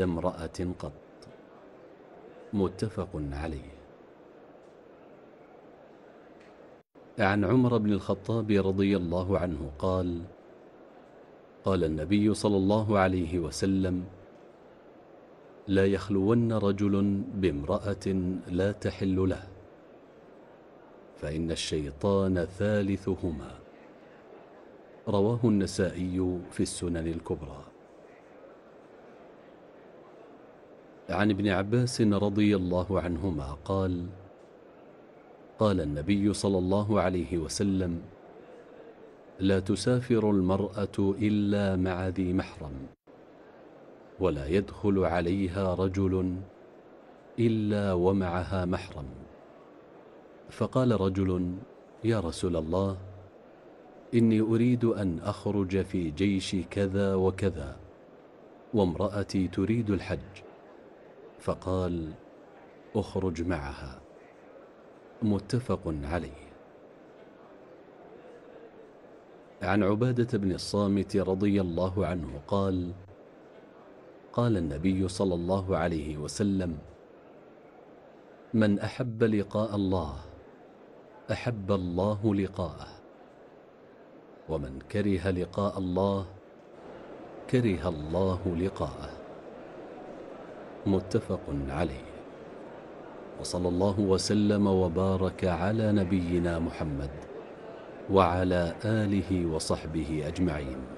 امرأة قط. متفق عليه. عن عمر بن الخطاب رضي الله عنه قال قال النبي صلى الله عليه وسلم لا يخلون رجل بامرأة لا تحل له فإن الشيطان ثالثهما. رواه النسائي في السنن الكبرى. عن ابن عباس رضي الله عنهما قال قال النبي صلى الله عليه وسلم لا تسافر المرأة إلا مع ذي محرم ولا يدخل عليها رجل إلا ومعها محرم. فقال رجل يا رسول الله إني أريد أن أخرج في جيش كذا وكذا وامرأتي تريد الحج. فقال أخرج معها. متفق عليه. عن عبادة بن الصامت رضي الله عنه قال قال النبي صلى الله عليه وسلم من أحب لقاء الله أحب الله لقاءه ومن كره لقاء الله كره الله لقاءه. متفق عليه. وصلى الله وسلم وبارك على نبينا محمد وعلى آله وصحبه أجمعين.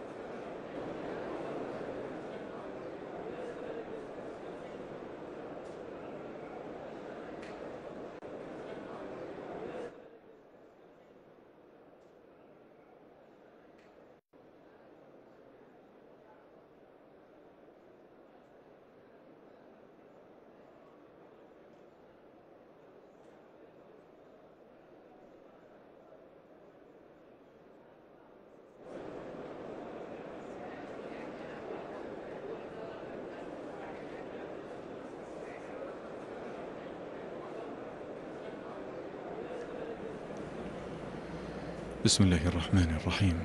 بسم الله الرحمن الرحيم.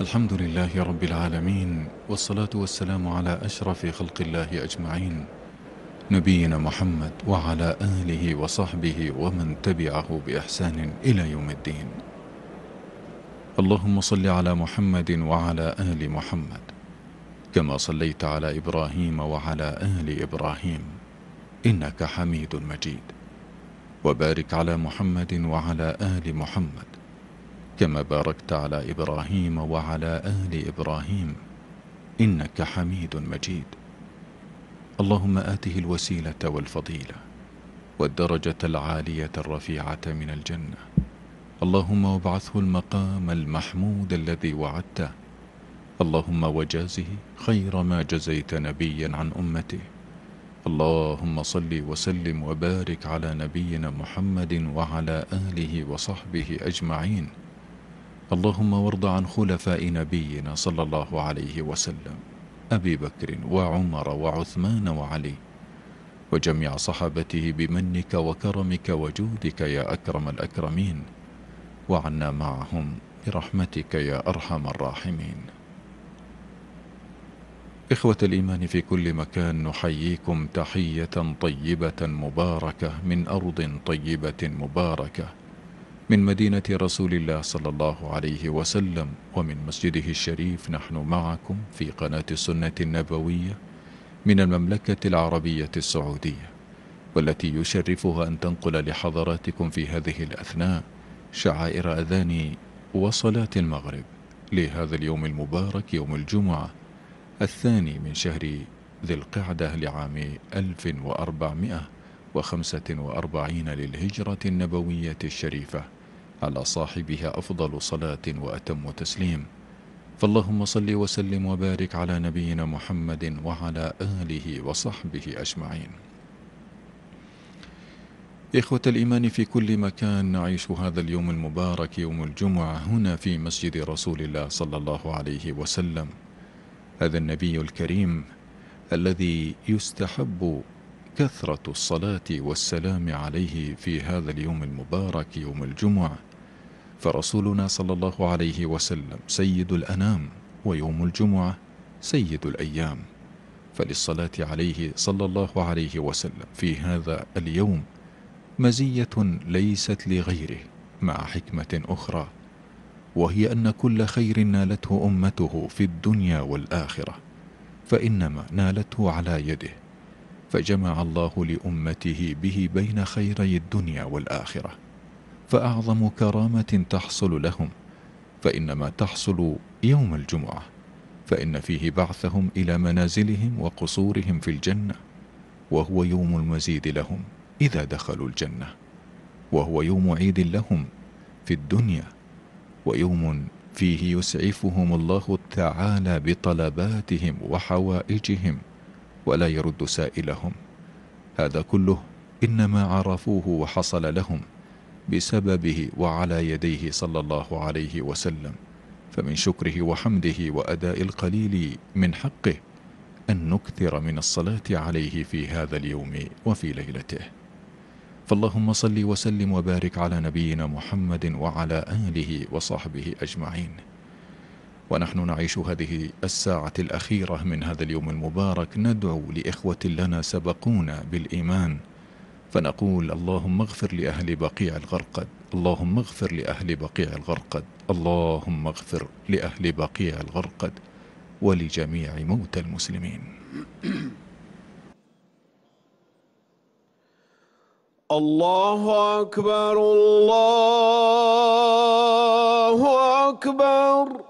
الحمد لله رب العالمين والصلاة والسلام على أشرف خلق الله أجمعين. نبينا محمد وعلى آله وصحبه ومن تبعه بإحسان إلى يوم الدين. اللهم صل على محمد وعلى آل محمد كما صليت على إبراهيم وعلى آل إبراهيم إنك حميد مجيد. وبارك على محمد وعلى آل محمد كما باركت على إبراهيم وعلى آل إبراهيم إنك حميد مجيد. اللهم آته الوسيلة والفضيلة والدرجة العالية الرفيعة من الجنة. اللهم وابعثه المقام المحمود الذي وعدته. اللهم وجازه خير ما جزيت نبيا عن أمته. اللهم صل وسلم وبارك على نبينا محمد وعلى آله وصحبه أجمعين. اللهم وارض عن خلفاء نبينا صلى الله عليه وسلم أبي بكر وعمر وعثمان وعلي وجميع صحابته بمنك وكرمك وجودك يا أكرم الأكرمين وعنا معهم برحمتك يا أرحم الراحمين. إخوة الإيمان في كل مكان نحييكم تحية طيبة مباركة من أرض طيبة مباركة. من مدينة رسول الله صلى الله عليه وسلم ومن مسجده الشريف نحن معكم في قناة السنة النبوية من المملكة العربية السعودية والتي يشرفها أن تنقل لحضراتكم في هذه الأثناء شعائر أذان وصلاة المغرب لهذا اليوم المبارك يوم الجمعة الثاني من شهر ذي القعدة لعام 1445 للهجرة النبوية الشريفة. على صاحبها أفضل صلاة وأتم تسليم. فاللهم صل وسلم وبارك على نبينا محمد وعلى آله وصحبه أجمعين. إخوة الإيمان في كل مكان نعيش هذا اليوم المبارك يوم الجمعة هنا في مسجد رسول الله صلى الله عليه وسلم. هذا النبي الكريم الذي يستحب كثرة الصلاة والسلام عليه في هذا اليوم المبارك يوم الجمعة. فرسولنا صلى الله عليه وسلم سيد الأنام ويوم الجمعة سيد الأيام فللصلاة عليه صلى الله عليه وسلم في هذا اليوم مزية ليست لغيره مع حكمة أخرى وهي أن كل خير نالته أمته في الدنيا والآخرة فإنما نالته على يده فجمع الله لأمته به بين خيري الدنيا والآخرة فأعظم كرامة تحصل لهم فإنما تحصل يوم الجمعة فإن فيه بعثهم إلى منازلهم وقصورهم في الجنة وهو يوم المزيد لهم إذا دخلوا الجنة وهو يوم عيد لهم في الدنيا ويوم فيه يسعفهم الله تعالى بطلباتهم وحوائجهم ولا يرد سائلهم هذا كله إنما عرفوه وحصل لهم بسببه وعلى يديه صلى الله عليه وسلم فمن شكره وحمده وأداء القليل من حقه أن نكثر من الصلاة عليه في هذا اليوم وفي ليلته. فاللهم صل وسلم وبارك على نبينا محمد وعلى آله وصحبه أجمعين. ونحن نعيش هذه الساعة الأخيرة من هذا اليوم المبارك ندعو لإخوة لنا سبقونا بالإيمان فنقول اللهم اغفر لأهل بقيع الغرقد اللهم اغفر لأهل بقيع الغرقد اللهم اغفر لأهل بقيع الغرقد ولجميع موتى المسلمين. الله أكبر الله أكبر.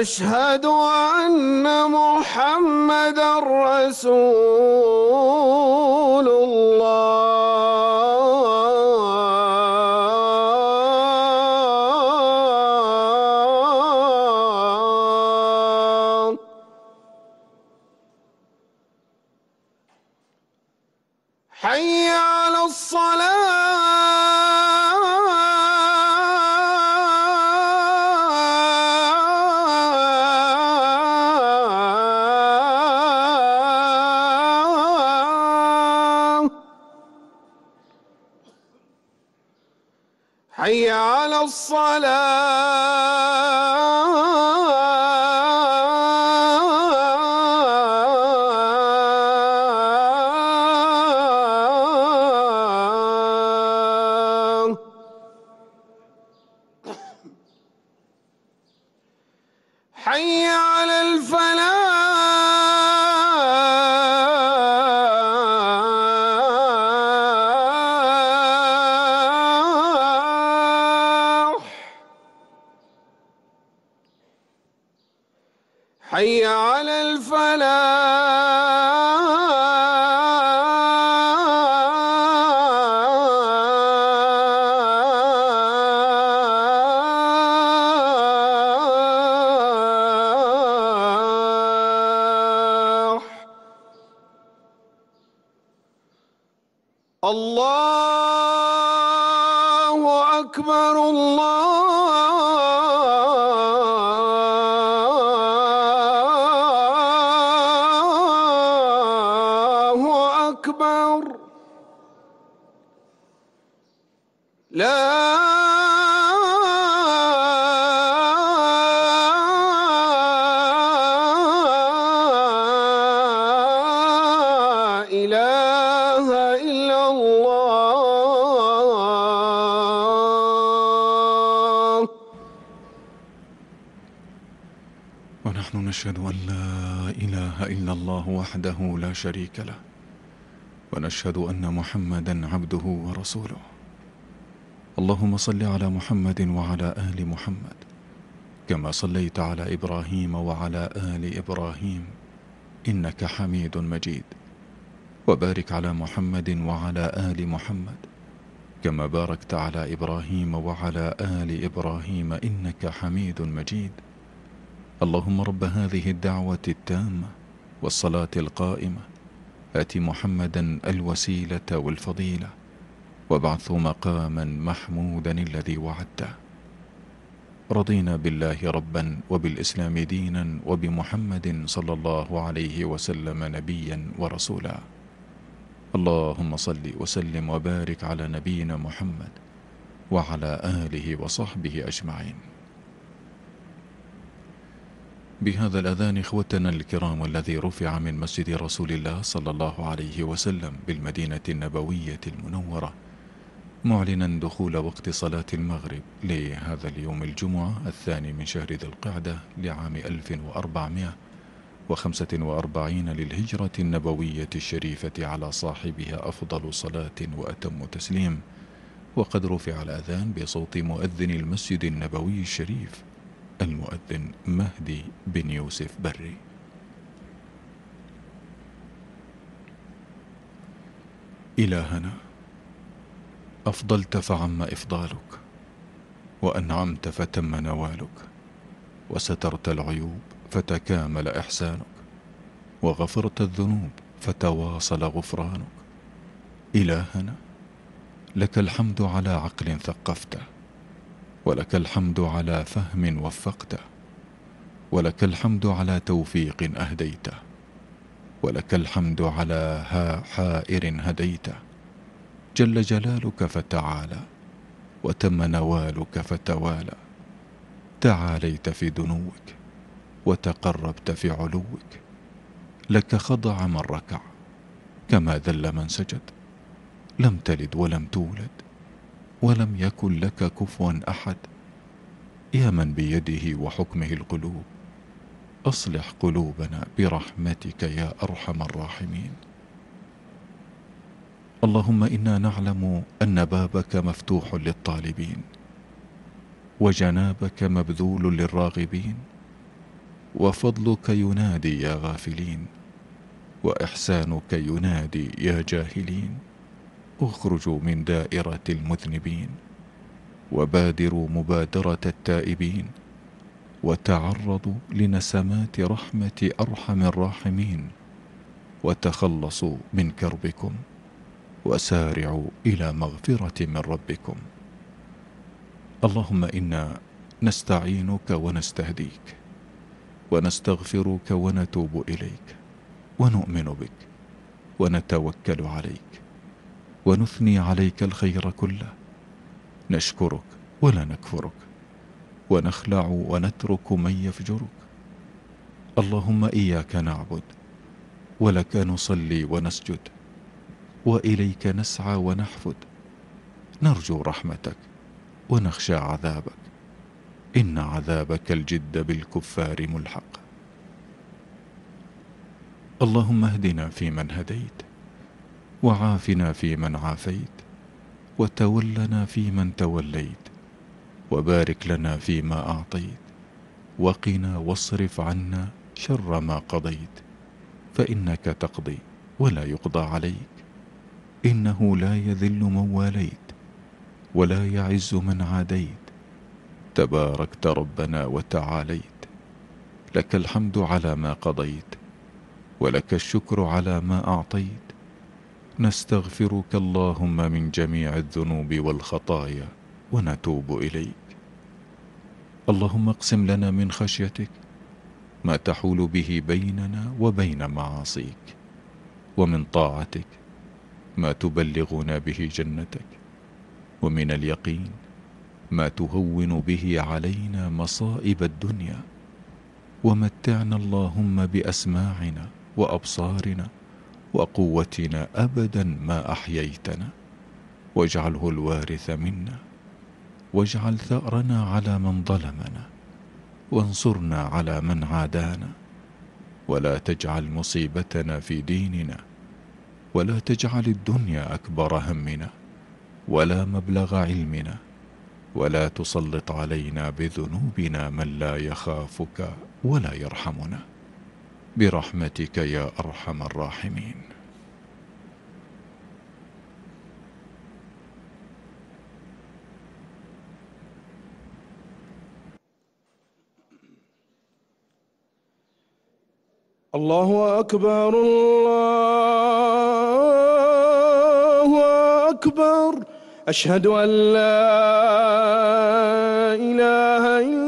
أشهد أن محمد رسول حي على الصلاة. الله أكبر الله وحده لا شريك له. ونشهد أن محمدا عبده ورسوله. اللهم صل على محمد وعلى آل محمد كما صليت على إبراهيم وعلى آل إبراهيم إنك حميد مجيد. وبارك على محمد وعلى آل محمد كما باركت على إبراهيم وعلى آل إبراهيم إنك حميد مجيد. اللهم رب هذه الدعوة التامة والصلاة القائمة. آت محمدا الوسيلة والفضيلة وابعث مقاما محمودا الذي وعدته. رضينا بالله ربا وبالإسلام دينا وبمحمد صلى الله عليه وسلم نبيا ورسولا. اللهم صل وسلم وبارك على نبينا محمد وعلى آله وصحبه أجمعين. بهذا الأذان إخوتنا الكرام الذي رفع من مسجد رسول الله صلى الله عليه وسلم بالمدينة النبوية المنورة معلنا دخول وقت صلاة المغرب لهذا اليوم الجمعة الثاني من شهر ذي القعدة لعام 1445 للهجرة النبوية الشريفة على صاحبها أفضل صلاة وأتم تسليم وقد رفع الأذان بصوت مؤذن المسجد النبوي الشريف. المؤذن مهدي بن يوسف بري. إلهنا أفضلت فعم إفضالك وأنعمت فتم نوالك وسترت العيوب فتكامل إحسانك وغفرت الذنوب فتواصل غفرانك. إلهنا لك الحمد على عقل ثقفته. ولك الحمد على فهم وفقته. ولك الحمد على توفيق أهديته. ولك الحمد على ها حائر هديته. جل جلالك فتعالى وتم نوالك فتوالى. تعاليت في دنوك وتقربت في علوك. لك خضع من ركع كما ذل من سجد. لم تلد ولم تولد. ولم يكن لك كفوا أحد. يا من بيده وحكمه القلوب أصلح قلوبنا برحمتك يا أرحم الراحمين. اللهم إنا نعلم أن بابك مفتوح للطالبين وجنابك مبذول للراغبين وفضلك ينادي يا غافلين وإحسانك ينادي يا جاهلين. اخرجوا من دائرة المذنبين وبادروا مبادرة التائبين وتعرضوا لنسمات رحمة أرحم الراحمين وتخلصوا من كربكم وسارعوا إلى مغفرة من ربكم. اللهم إنا نستعينك ونستهديك ونستغفرك ونتوب إليك ونؤمن بك ونتوكل عليك. ونثني عليك الخير كله. نشكرك ولا نكفرك ونخلع ونترك من يفجرك. اللهم إياك نعبد ولك نصلي ونسجد وإليك نسعى ونحفد. نرجو رحمتك ونخشى عذابك. إن عذابك الجد بالكفار ملحق. اللهم اهدنا فيمن هديت وعافنا فيمن عافيت وتولنا فيمن توليت وبارك لنا فيما أعطيت وقنا واصرف عنا شر ما قضيت فإنك تقضي ولا يقضى عليك. إنه لا يذل من واليت ولا يعز من عاديت. تباركت ربنا وتعاليت لك الحمد على ما قضيت ولك الشكر على ما أعطيت. نستغفرك اللهم من جميع الذنوب والخطايا ونتوب إليك. اللهم اقسم لنا من خشيتك ما تحول به بيننا وبين معاصيك ومن طاعتك ما تبلغنا به جنتك ومن اليقين ما تهون به علينا مصائب الدنيا. ومتعنا اللهم بأسماعنا وأبصارنا وقوتنا أبدا ما أحييتنا. واجعله الوارث منا. واجعل ثأرنا على من ظلمنا. وانصرنا على من عادانا. ولا تجعل مصيبتنا في ديننا. ولا تجعل الدنيا أكبر همنا. ولا مبلغ علمنا. ولا تسلط علينا بذنوبنا من لا يخافك ولا يرحمنا. برحمتك يا أرحم الراحمين. الله أكبر الله أكبر. أشهد أن لا إله إلا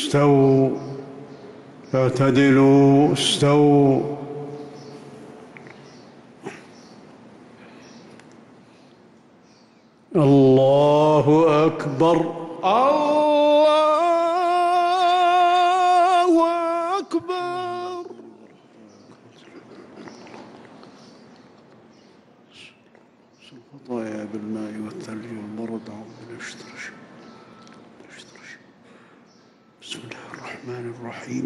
استووا اعتدلوا استووا. الله أكبر. الله أكبر الخطايا بالماء والثلج والبرد أعوذ بالله من الشيطان الرجيم. من الشيطان الرجيم. بسم الله الرحمن الرحيم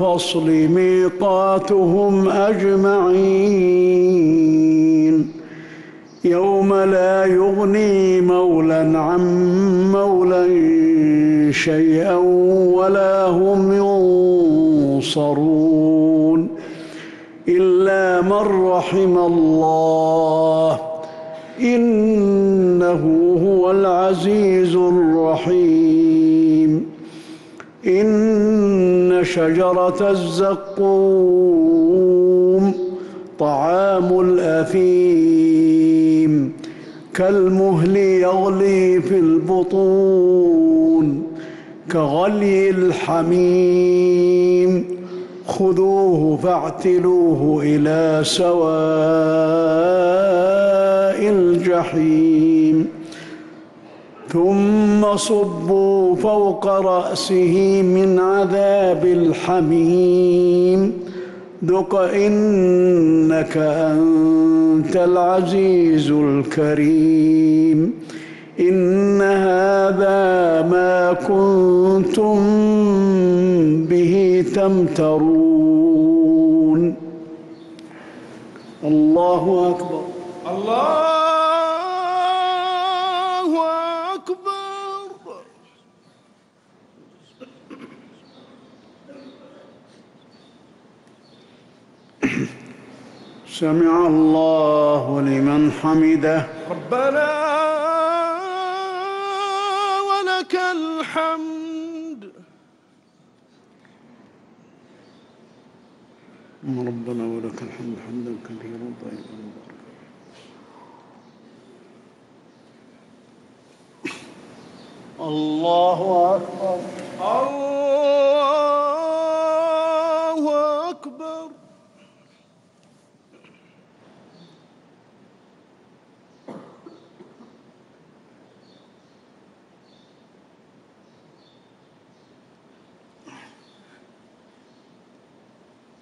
الفصل ميقاتهم أجمعين يوم لا يغني مولا عن مولا شيئا ولا هم ينصرون إلا من رحم الله إنه هو العزيز الرحيم إن شجرة الزقوم طعام الأثيم. كالمهل يغلي في البطون كغلي الحميم. خذوه فاعتلوه إلى سواء الجحيم. ثم صبوا فوق رأسه من عذاب الحميم. ذق إنك أنت العزيز الكريم. إن هذا ما كنتم به تمترون. الله أكبر. الله سمع الله لمن حمده. ربنا ولك الحمد. ربنا ولك الحمد حمدا كثيرا طيبا مباركا. الله أكبر الله أكبر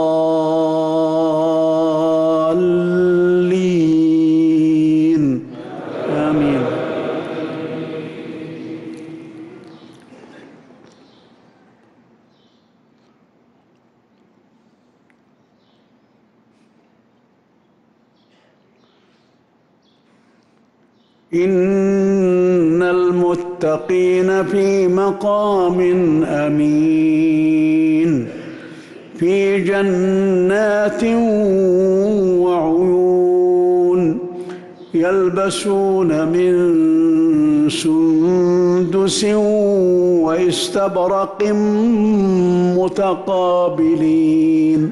إن المتقين في مقام أمين في جنات وعيون يلبسون من سندس واستبرق متقابلين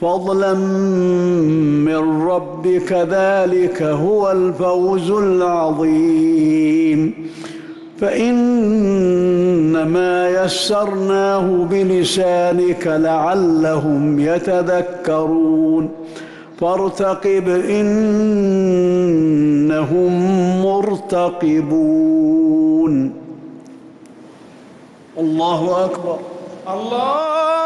فضلا من ربك ذلك هو الفوز العظيم. فإنما يسرناه بلسانك لعلهم يتذكرون. فارتقب إنهم مرتقبون. الله أكبر. الله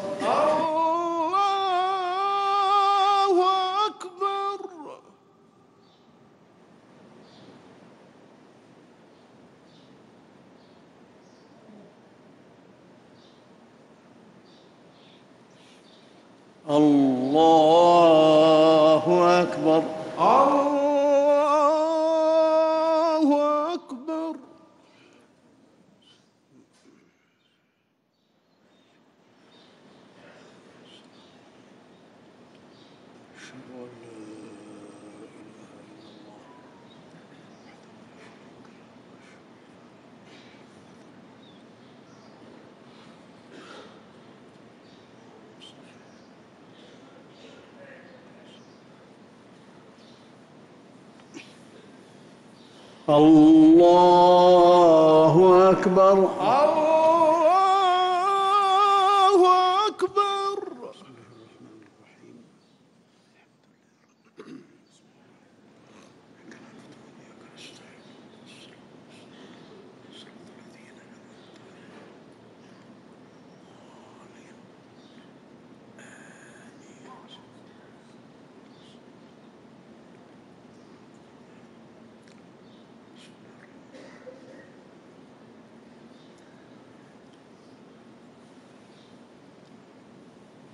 الله ao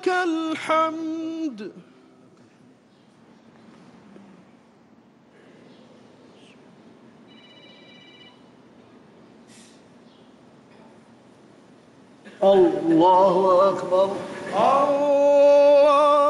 ولك الحمد. الله أكبر. الله